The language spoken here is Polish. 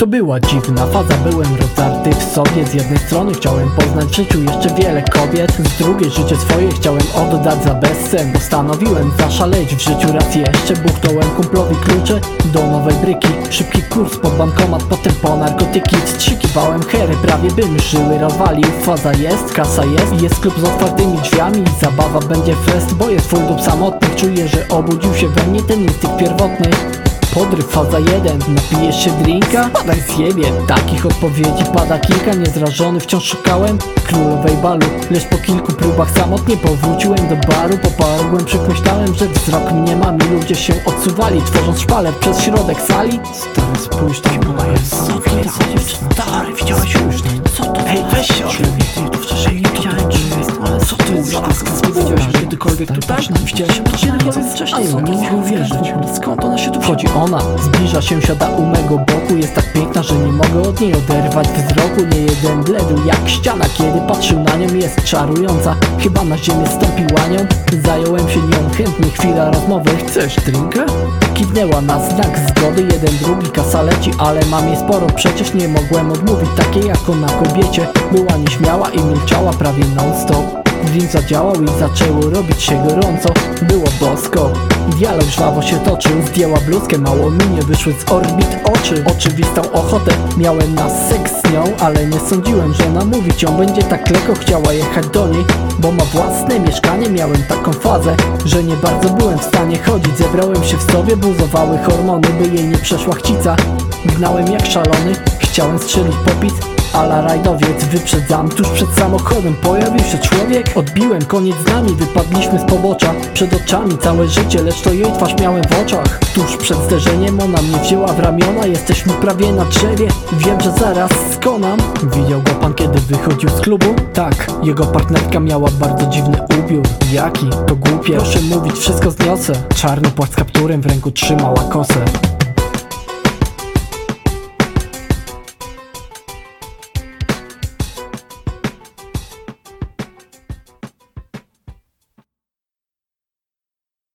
To była dziwna faza, byłem rozdarty w sobie. Z jednej strony chciałem poznać w życiu jeszcze wiele kobiet Z drugiej życie swoje chciałem oddać za bezsen Postanowiłem zaszaleć w życiu raz jeszcze Buchnąłem kumplowi klucze do nowej bryki. Szybki kurs pod bankomat, potem po narkotyki. Wstrzykiwałem hery, prawie bym żyły rozwalił. Faza jest, kasa jest, jest klub z otwartymi drzwiami. Zabawa będzie fest, bo jest full samotnych Czuję, że obudził się we mnie ten instynkt pierwotny Podryw faza 1, napijesz się drinka? Spadaj z siebie Takich odpowiedzi pada kilka Niezrażony wciąż szukałem królowej balu. Lecz po kilku próbach samotnie powróciłem do baru Poparłem, przekreślałem, że wzrok mnie mam I ludzie się odsuwali, tworząc szpaler przez środek sali. Stary spójrz, to chyba jest Stary, widziałeś już? Co to Hej, weź się kiedykolwiek tutaj? Widziałeś ją kiedykolwiek wcześniej? Nie mógł uwierzyć Skąd ona się tu Wchodzi ona, zbliża się, siada u mego boku. Jest tak piękna, że nie mogę od niej oderwać wzroku. Nie jeden bledł jak ściana, kiedy patrzył na nią. Jest czarująca, chyba na ziemię stąpiła nią. Zająłem się nią chętnie, chwila rozmowy. Chcesz drinka? Kiwnęła na znak zgody, jeden drugi kasa leci Ale mam jej sporo, przecież nie mogłem odmówić Takiej jak ona kobiecie, była nieśmiała i milczała prawie non stop Drink zadziałał i zaczęło robić się gorąco. Było bosko Dialog żwawo się toczył. Zdjęła bluzkę, mało mi nie wyszły z orbit oczy. Oczywistą ochotę miałem na seks z nią Ale nie sądziłem, że namówić ją będzie tak lekko Chciała jechać do niej, bo ma własne mieszkanie. Miałem taką fazę, że nie bardzo byłem w stanie chodzić. Zebrałem się w sobie, buzowały hormony By jej nie przeszła chcica. Gnałem jak szalony, chciałem strzelić popis Ala rajdowiec, wyprzedzam. Tuż przed samochodem Pojawił się człowiek, odbiłem koniec z nami Wypadliśmy z pobocza, przed oczami całe życie Lecz to jej twarz miałem w oczach. Tuż przed zderzeniem ona mnie wzięła w ramiona. Jesteśmy prawie na drzewie, wiem, że zaraz skonam. Widział go pan kiedy wychodził z klubu? Tak, jego partnerka miała bardzo dziwny ubiór. Jaki? To głupie, proszę mówić, wszystko zniosę. Czarny płat z kapturem w ręku trzymała kosę